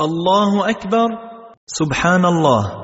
الله أكبر. سبحان الله.